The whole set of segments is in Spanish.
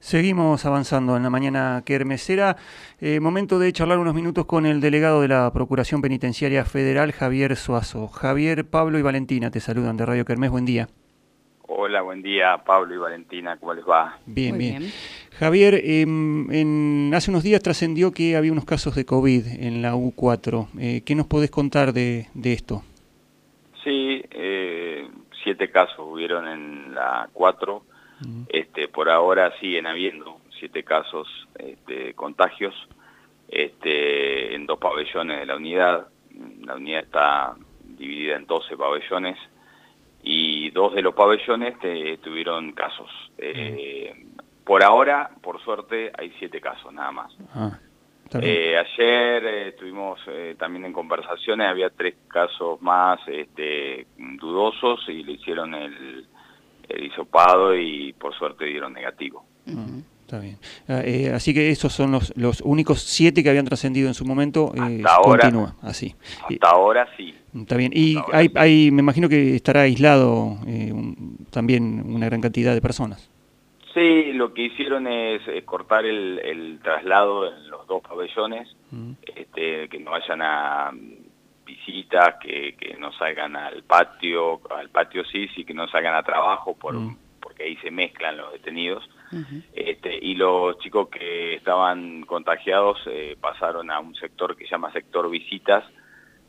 Seguimos avanzando en la mañana kermesera. Eh, momento de charlar unos minutos con el delegado de la Procuración Penitenciaria Federal, Javier Suazo. Javier, Pablo y Valentina te saludan de Radio Kermés. Buen día. Hola, buen día, Pablo y Valentina. ¿Cómo les va? Bien, bien. Javier, em, hace unos días trascendió que había unos casos de COVID en la U4. Eh, ¿Qué nos podés contar de, esto? Sí, eh, siete casos hubieron en la 4 este, por ahora siguen habiendo siete casos de este, contagios este, en dos pabellones de la unidad. La unidad está dividida en 12 pabellones y dos de los pabellones tuvieron casos. Eh, por ahora, por suerte, hay siete casos nada más. Ah, eh, ayer eh, estuvimos también en conversaciones, había tres casos más este, dudosos y le hicieron el, el hisopado y por suerte dieron negativo. Está bien. Ah, eh, así que esos son los, los únicos siete que habían trascendido en su momento. Eh, hasta ahora, continúa así. Hasta ahora sí. Está bien. Y hay, hay, me imagino que estará aislado eh, también una gran cantidad de personas. Sí, lo que hicieron es, cortar el, el, traslado en los dos pabellones, este, que no vayan a visitas, que, que no salgan al patio, al patio sí, sí que no salgan a trabajo por, mm. porque ahí se mezclan los detenidos. este, y los chicos que estaban contagiados eh, pasaron a un sector que se llama sector visitas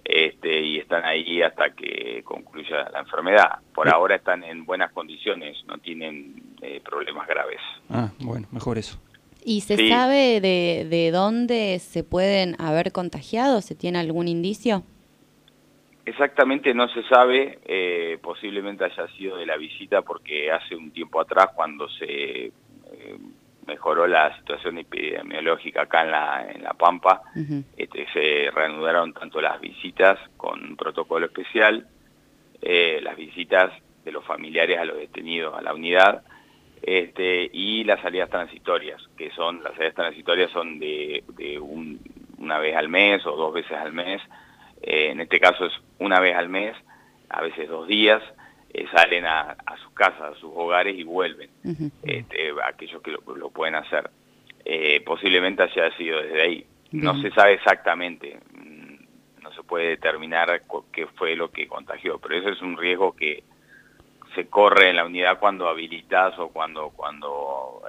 este, y están ahí hasta que concluya la enfermedad. Por ahora están en buenas condiciones, no tienen eh, problemas graves. Ah, bueno, mejor eso. ¿Y se sabe de, de dónde se pueden haber contagiado? ¿Se tiene algún indicio? Exactamente no se sabe, eh, posiblemente haya sido de la visita porque hace un tiempo atrás cuando se eh, mejoró la situación epidemiológica acá en la, en la Pampa, este, se reanudaron tanto las visitas con un protocolo especial, eh, las visitas de los familiares a los detenidos a la unidad, este, y las salidas transitorias, que son, las salidas transitorias son de, de una vez al mes o dos veces al mes, eh, en este caso es una vez al mes, a veces dos días, eh, salen a, sus casas, a sus hogares y vuelven, este, aquellos que lo, pueden hacer. Eh, posiblemente haya sido desde ahí. No se sabe exactamente, mm, no se puede determinar qué fue lo que contagió, pero eso es un riesgo que se corre en la unidad cuando habilitas o cuando, cuando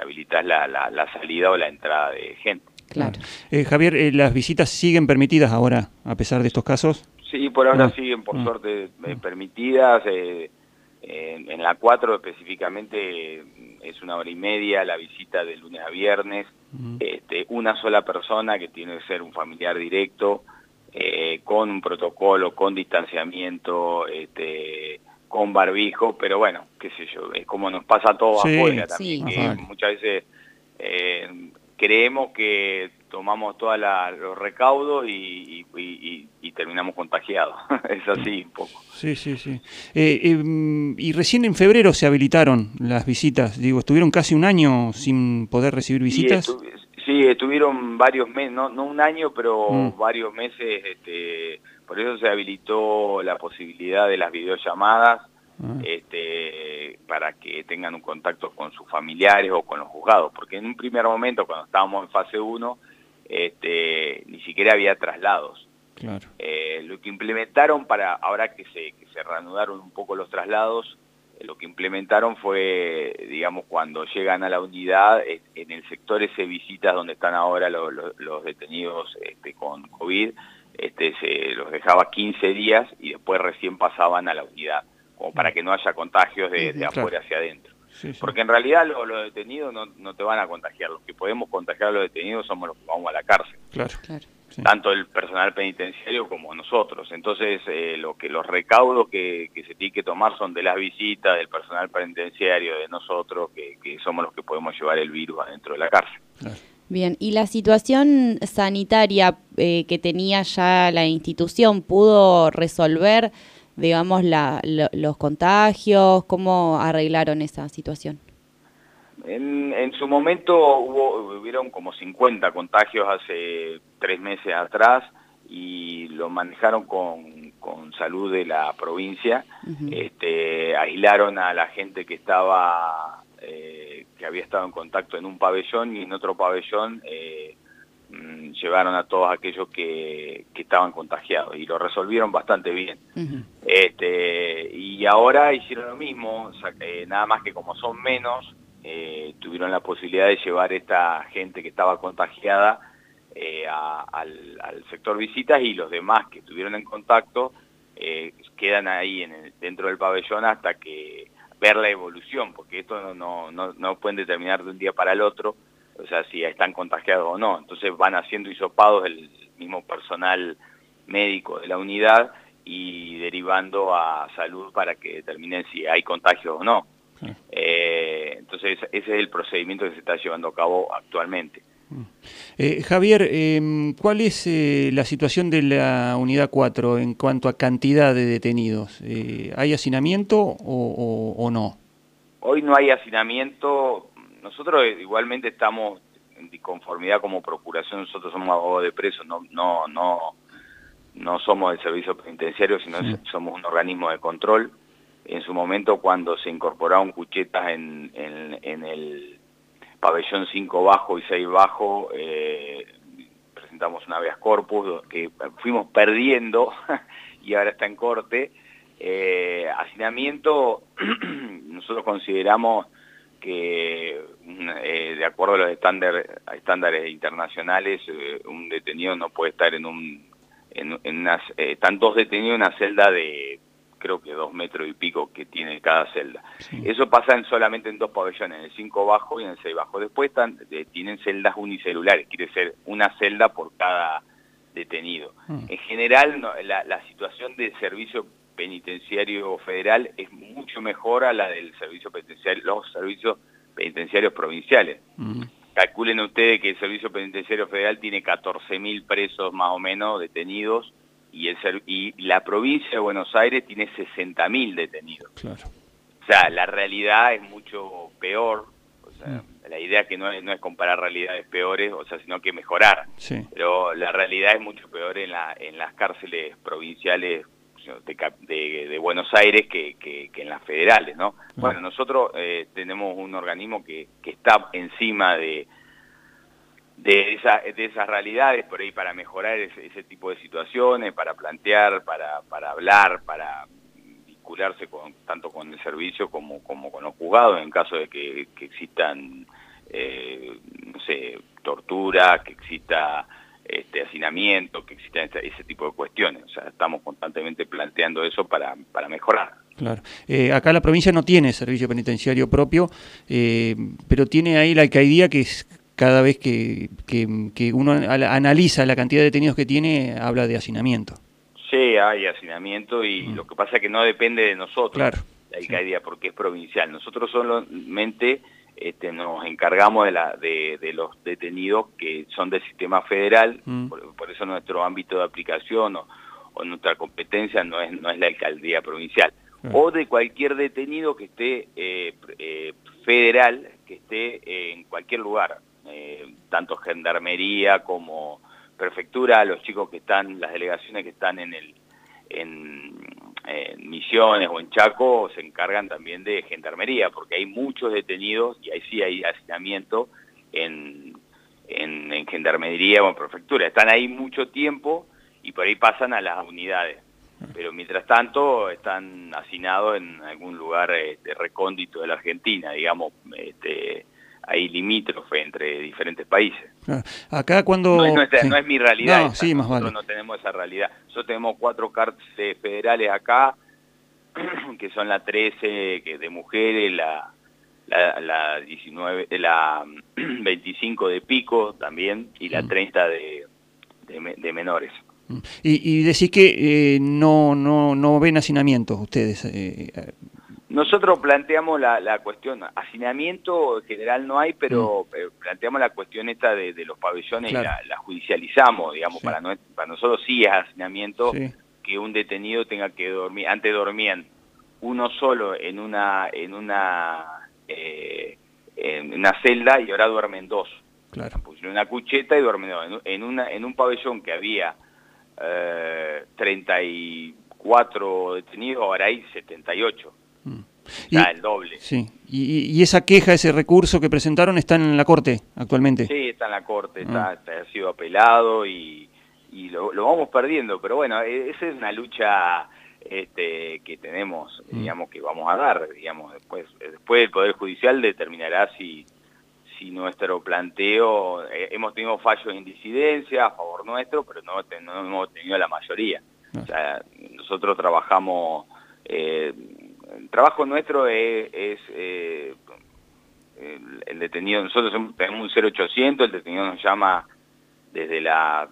habilitas la, la salida o la entrada de gente. Claro. Eh, Javier, eh, ¿las visitas siguen permitidas ahora, a pesar de estos casos? Sí, por ahora ah. siguen, por ah. suerte, eh, permitidas. en la 4 específicamente es una hora y media la visita de lunes a viernes. este, una sola persona que tiene que ser un familiar directo, con un protocolo, con distanciamiento, este, con barbijo, pero bueno, qué sé yo, es como nos pasa todo afuera también, que muchas veces creemos que tomamos todos los recaudos y, terminamos contagiados. es así un poco. Sí, sí, sí. Eh, em, y recién en febrero se habilitaron las visitas. Digo, ¿estuvieron casi un año sin poder recibir visitas? sí, estuvieron varios meses, no, no un año, pero mm. varios meses. Este, por eso se habilitó la posibilidad de las videollamadas Ah. este, para que tengan un contacto con sus familiares o con los juzgados, porque en un primer momento, cuando estábamos en fase 1, este, ni siquiera había traslados. Eh, lo que implementaron para, ahora que se, que se reanudaron un poco los traslados, eh, lo que implementaron fue, digamos, cuando llegan a la unidad, eh, en el sector ese visitas donde están ahora los, los, detenidos este, con COVID, este, se los dejaba 15 días y después recién pasaban a la unidad como para que no haya contagios de, afuera hacia adentro. Porque en realidad los, detenidos no, te van a contagiar, los que podemos contagiar a los detenidos somos los que vamos a la cárcel. Claro. Tanto el personal penitenciario como nosotros. Entonces, eh, lo que los recaudos que, se tiene que tomar son de las visitas, del personal penitenciario, de nosotros, que, somos los que podemos llevar el virus adentro de la cárcel. Bien, ¿y la situación sanitaria eh, que tenía ya la institución pudo resolver digamos, la, los contagios? ¿Cómo arreglaron esa situación? En, en su momento hubo, hubieron como 50 contagios hace tres meses atrás y lo manejaron con, con salud de la provincia, este, aislaron a la gente que estaba, eh, que había estado en contacto en un pabellón y en otro pabellón mm, llevaron a todos aquellos que, estaban contagiados y lo resolvieron bastante bien. este, y ahora hicieron lo mismo, nada más que como son menos, eh, tuvieron la posibilidad de llevar esta gente que estaba contagiada eh, al, sector visitas y los demás que estuvieron en contacto eh, quedan ahí en dentro del pabellón hasta que ver la evolución, porque esto no, no, no, pueden determinar de un día para el otro, o sea, si están contagiados o no. Entonces van haciendo hisopados el mismo personal médico de la unidad y derivando a salud para que determinen si hay contagios o no. Eh, entonces ese es el procedimiento que se está llevando a cabo actualmente. Eh, Javier, em, ¿cuál es eh, la situación de la unidad 4 en cuanto a cantidad de detenidos? ¿Hay hacinamiento o, no? Hoy no hay hacinamiento. Nosotros igualmente estamos en disconformidad como procuración. Nosotros somos abogados de presos, no, no, no, no somos el servicio penitenciario, sino somos un organismo de control en su momento cuando se incorporaron cuchetas en, en, el pabellón 5 bajo y 6 bajo, eh, presentamos una habeas corpus que fuimos perdiendo y ahora está en corte. Eh, hacinamiento, nosotros consideramos que eh, de acuerdo a los estándares, estándares internacionales, un detenido no puede estar en un... En, en unas, están dos detenidos en una celda de creo que dos metros y pico que tiene cada celda. Eso pasa en, solamente en dos pabellones, en el 5 bajo y en el 6 bajo. Después están, tienen celdas unicelulares, quiere decir una celda por cada detenido. Mm. En general, la, situación del servicio penitenciario federal es mucho mejor a la del servicio penitenciario, los servicios penitenciarios provinciales. Mm. Calculen ustedes que el servicio penitenciario federal tiene 14.000 presos más o menos detenidos y, el, y la provincia de Buenos Aires tiene 60.000 detenidos. Claro. O sea, la realidad es mucho peor. O sea, mm. La idea que no es, no es comparar realidades peores, o sea, sino que mejorar. Sí. Pero la realidad es mucho peor en, la, en las cárceles provinciales de, de, Buenos Aires que, que, en las federales, ¿no? Bueno, nosotros eh, tenemos un organismo que, que está encima de, de, esa, de esas realidades por ahí para mejorar ese, tipo de situaciones, para plantear, para, para hablar, para vincularse con, tanto con el servicio como, como con los juzgados en caso de que, existan, eh, no sé, tortura, que exista este hacinamiento, que exista ese tipo de cuestiones. O sea, estamos constantemente planteando eso para, para mejorar. Claro. Eh, acá la provincia no tiene servicio penitenciario propio, eh, pero tiene ahí la alcaldía que es cada vez que, que, uno analiza la cantidad de detenidos que tiene, habla de hacinamiento. Sí, hay hacinamiento y mm. lo que pasa es que no depende de nosotros, la alcaldía, porque es provincial. Nosotros solamente este, nos encargamos de, la, de, de, los detenidos que son del sistema federal, mm. por, eso nuestro ámbito de aplicación o, nuestra competencia no es, no es la alcaldía provincial. O de cualquier detenido que esté eh, eh, federal, que esté en cualquier lugar eh, tanto gendarmería como prefectura, los chicos que están, las delegaciones que están en el en, Misiones o en Chaco se encargan también de gendarmería, porque hay muchos detenidos y ahí sí hay hacinamiento en, en, gendarmería o en prefectura. Están ahí mucho tiempo y por ahí pasan a las unidades. Pero mientras tanto están hacinados en algún lugar este, recóndito de la Argentina, digamos, este, ahí limítrofe entre diferentes países. Acá cuando... No es, mi realidad, nosotros no tenemos esa realidad. Nosotros tenemos cuatro cárceles federales acá, que son la 13 que de mujeres, la, la, la 19, la 25 de pico también y la 30 mm. de, de, menores. Mm. Y, y decís que eh, no, no, no ven hacinamientos ustedes. Eh, nosotros planteamos la, la, cuestión, hacinamiento en general no hay, pero mm. eh, planteamos la cuestión esta de, los pabellones y la, judicializamos, digamos, para, para nosotros sí es hacinamiento que un detenido tenga que dormir, antes dormían uno solo en una, en una, eh, en una celda y ahora duermen dos. Claro. Pusieron una cucheta y duermen dos. En, una, en un pabellón que había eh, 34 detenidos, ahora hay 78. El doble. Sí. Y, esa queja, ese recurso que presentaron está en la Corte actualmente. Sí, está en la Corte, ah. está, ha sido apelado y, lo, vamos perdiendo, pero bueno, e, esa es una lucha este, que tenemos, mm. digamos, que vamos a dar, digamos, después, después el Poder Judicial determinará si, si nuestro planteo, eh, hemos tenido fallos en disidencia a favor nuestro, pero no, no hemos tenido la mayoría. O sea, nosotros trabajamos, eh, el trabajo nuestro es, eh, el, detenido, nosotros tenemos un 0800, el detenido nos llama desde la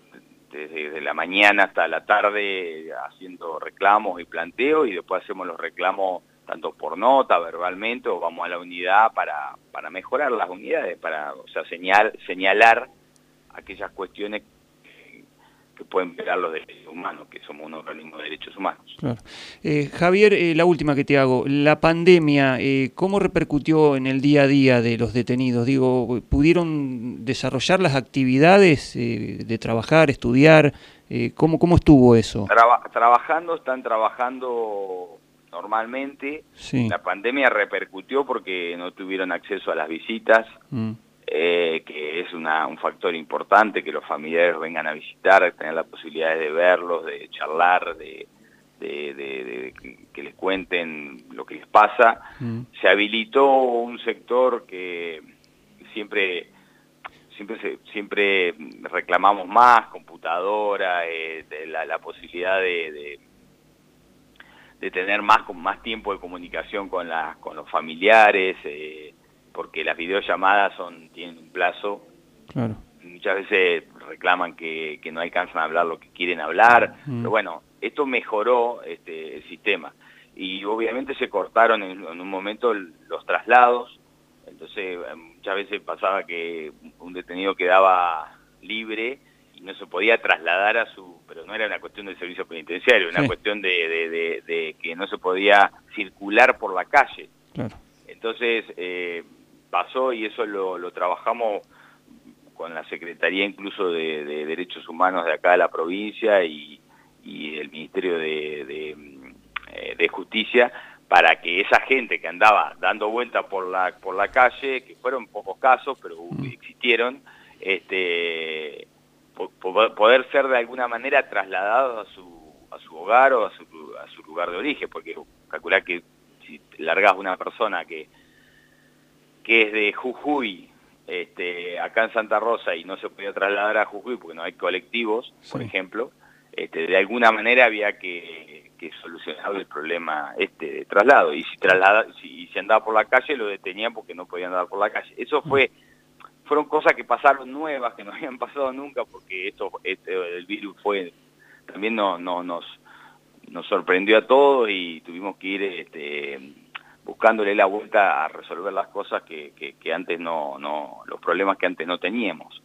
desde la mañana hasta la tarde haciendo reclamos y planteos y después hacemos los reclamos tanto por nota, verbalmente, o vamos a la unidad para, para mejorar las unidades, para o sea, señal, señalar aquellas cuestiones que pueden pegar los derechos humanos, que somos un organismo de derechos humanos. Eh, Javier, eh, la última que te hago, la pandemia, eh, ¿cómo repercutió en el día a día de los detenidos? Digo, ¿pudieron desarrollar las actividades de trabajar, estudiar? ¿cómo, ¿Cómo estuvo eso? trabajando, están trabajando normalmente. La pandemia repercutió porque no tuvieron acceso a las visitas. Mm. Eh, que es una, un factor importante, que los familiares vengan a visitar, tener la posibilidad de verlos, de charlar, de, que les cuenten lo que les pasa. Mm. Se habilitó un sector que siempre siempre siempre reclamamos más, computadora, eh, la, posibilidad de, de, tener más, más tiempo de comunicación con, la, con los familiares, eh, porque las videollamadas son tienen un plazo. Muchas veces reclaman que, no alcanzan a hablar lo que quieren hablar, mm. pero bueno, esto mejoró este, el sistema. Y obviamente se cortaron en, un momento los traslados, entonces muchas veces pasaba que un detenido quedaba libre y no se podía trasladar a su, pero no era una cuestión del servicio penitenciario, era una cuestión de, de, que no se podía circular por la calle. Entonces, eh, pasó y eso lo, trabajamos con la Secretaría incluso de, Derechos Humanos de acá de la provincia y, el Ministerio de, eh, de, Justicia para que esa gente que andaba dando vueltas por la, por la calle, que fueron pocos casos, pero mm. existieron, este, poder ser de alguna manera trasladados a su, a su hogar o a su, a su lugar de origen, porque calcular que si largas una persona que que es de Jujuy, este, acá en Santa Rosa y no se podía trasladar a Jujuy porque no hay colectivos, por ejemplo, este, de alguna manera había que, solucionar el problema este de traslado. Y si traslada, si, si andaba por la calle lo detenían porque no podía andar por la calle. Eso fue fueron cosas que pasaron nuevas que no habían pasado nunca porque esto este, el virus fue también no, no nos nos sorprendió a todos y tuvimos que ir este, buscándole la vuelta a resolver las cosas que, que, antes no, no, los problemas que antes no teníamos.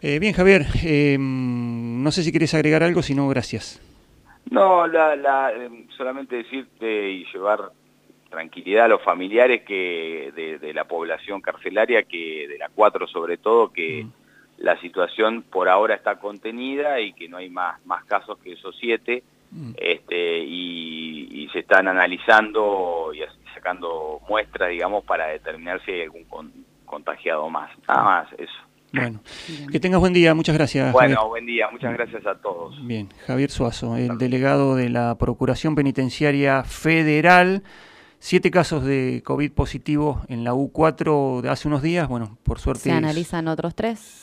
Eh, bien, Javier, eh, no sé si quieres agregar algo, si no, gracias. No, la, la, eh, solamente decirte y llevar tranquilidad a los familiares que de, la población carcelaria, que de la 4 sobre todo, que mm. la situación por ahora está contenida y que no hay más, más casos que esos siete Mm. este, y, se están analizando y sacando muestras, digamos, para determinar si hay algún contagiado más. Nada más, eso. Bueno, que tengas buen día, muchas gracias. Bueno, buen día, muchas gracias a todos. Bien, Javier Suazo, el delegado de la Procuración Penitenciaria Federal. Siete casos de COVID positivo en la U4 de hace unos días, bueno, por suerte. Se analizan otros tres. Sí.